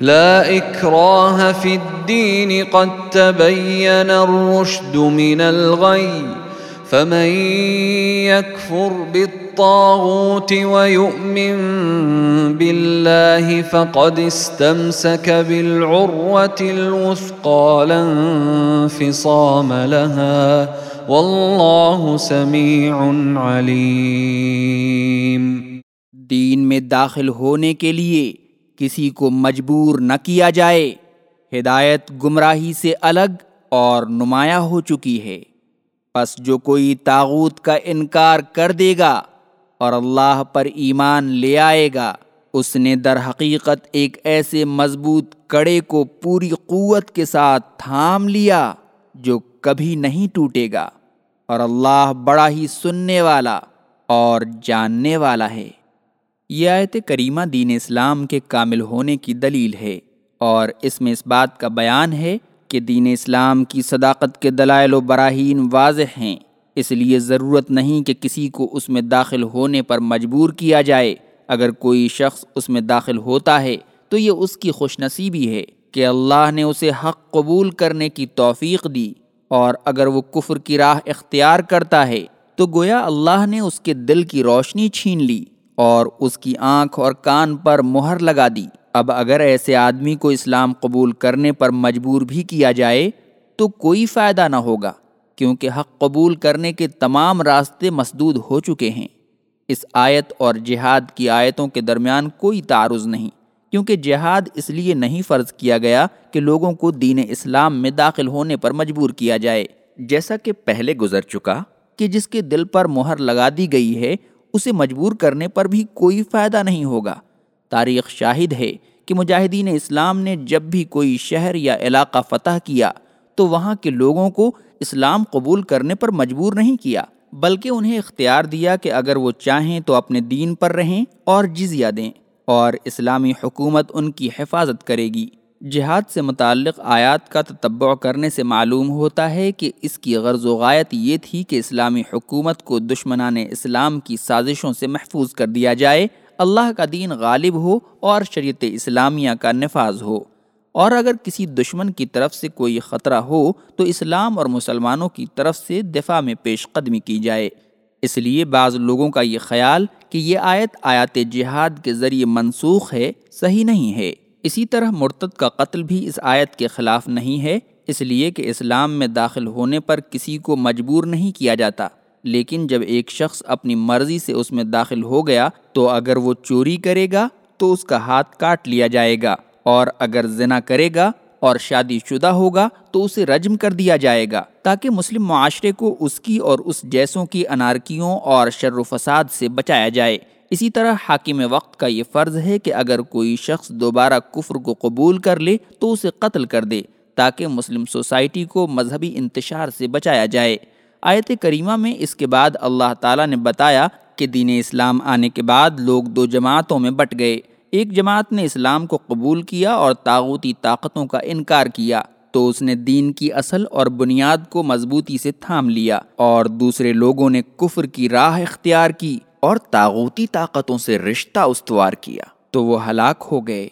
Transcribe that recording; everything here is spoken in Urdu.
لا إكراه في الدين قد تبين الرشد من الغي فمن يكفر بالطاغوت ويؤمن بالله فقد استمسك بالعروة الوثقى لا انفصام لها والله سميع عليم۔ دين میں داخل ہونے کے لیے کسی کو مجبور نہ کیا جائے۔ ہدایت گمراہی سے الگ اور نمایاں ہو چکی ہے۔ پس جو کوئی تاغوت کا انکار کر دے گا اور اللہ پر ایمان لے آئے گا، اس نے در حقیقت ایک ایسے مضبوط کڑے کو پوری قوت کے ساتھ تھام لیا جو کبھی نہیں ٹوٹے گا۔ اور اللہ بڑا ہی سننے والا اور جاننے والا ہے۔ یہ آیت کریمہ دین اسلام کے کامل ہونے کی دلیل ہے اور اس میں اس بات کا بیان ہے کہ دین اسلام کی صداقت کے دلائل و براہین واضح ہیں، اس لیے ضرورت نہیں کہ کسی کو اس میں داخل ہونے پر مجبور کیا جائے۔ اگر کوئی شخص اس میں داخل ہوتا ہے تو یہ اس کی خوش نصیبی ہے کہ اللہ نے اسے حق قبول کرنے کی توفیق دی۔ اور اگر وہ کفر کی راہ اختیار کرتا ہے تو گویا اللہ نے اس کے دل کی روشنی چھین لی۔ اور اس کی آنکھ اور کان پر مہر لگا دی۔ اب اگر ایسے آدمی کو اسلام قبول کرنے پر مجبور بھی کیا جائے، تو کوئی فائدہ نہ ہوگا، کیونکہ حق قبول کرنے کے تمام راستے مسدود ہو چکے ہیں۔ اس آیت اور جہاد کی آیتوں کے درمیان کوئی تعارض نہیں، کیونکہ جہاد اس لیے نہیں فرض کیا گیا کہ لوگوں کو دین اسلام میں داخل ہونے پر مجبور کیا جائے۔ جیسا کہ پہلے گزر چکا کہ جس کے دل پر مہر لگا دی گئی ہے اسے مجبور کرنے پر بھی کوئی فائدہ نہیں ہوگا۔ تاریخ شاہد ہے کہ مجاہدین اسلام نے جب بھی کوئی شہر یا علاقہ فتح کیا، تو وہاں کے لوگوں کو اسلام قبول کرنے پر مجبور نہیں کیا، بلکہ انہیں اختیار دیا کہ اگر وہ چاہیں تو اپنے دین پر رہیں اور جزیہ دیں، اور اسلامی حکومت ان کی حفاظت کرے گی۔ جہاد سے متعلق آیات کا تتبع کرنے سے معلوم ہوتا ہے کہ اس کی غرض و غایت یہ تھی کہ اسلامی حکومت کو دشمنان اسلام کی سازشوں سے محفوظ کر دیا جائے، اللہ کا دین غالب ہو اور شریعت اسلامیہ کا نفاذ ہو۔ اور اگر کسی دشمن کی طرف سے کوئی خطرہ ہو، تو اسلام اور مسلمانوں کی طرف سے دفاع میں پیش قدمی کی جائے۔ اس لیے بعض لوگوں کا یہ خیال کہ یہ آیت آیات جہاد کے ذریعے منسوخ ہے، صحیح نہیں ہے۔ اسی طرح مرتد کا قتل بھی اس آیت کے خلاف نہیں ہے، اس لیے کہ اسلام میں داخل ہونے پر کسی کو مجبور نہیں کیا جاتا۔ لیکن جب ایک شخص اپنی مرضی سے اس میں داخل ہو گیا، تو اگر وہ چوری کرے گا، تو اس کا ہاتھ کاٹ لیا جائے گا۔ اور اگر زنا کرے گا اور شادی شدہ ہوگا، تو اسے رجم کر دیا جائے گا۔ تاکہ مسلم معاشرے کو اس کی اور اس جیسوں کی انارکیوں اور شر و فساد سے بچایا جائے۔ اسی طرح حاکم وقت کا یہ فرض ہے کہ اگر کوئی شخص دوبارہ کفر کو قبول کر لے تو اسے قتل کر دے تاکہ مسلم سوسائٹی کو مذہبی انتشار سے بچایا جائے۔ آیت کریمہ میں اس کے بعد اللہ تعالیٰ نے بتایا کہ دین اسلام آنے کے بعد لوگ دو جماعتوں میں بٹ گئے۔ ایک جماعت نے اسلام کو قبول کیا اور تاغوتی طاقتوں کا انکار کیا، تو اس نے دین کی اصل اور بنیاد کو مضبوطی سے تھام لیا اور دوسرے لوگوں نے کفر کی راہ اختیار کی۔ اور تاغوتی طاقتوں سے رشتہ استوار کیا تو وہ ہلاک ہو گئے۔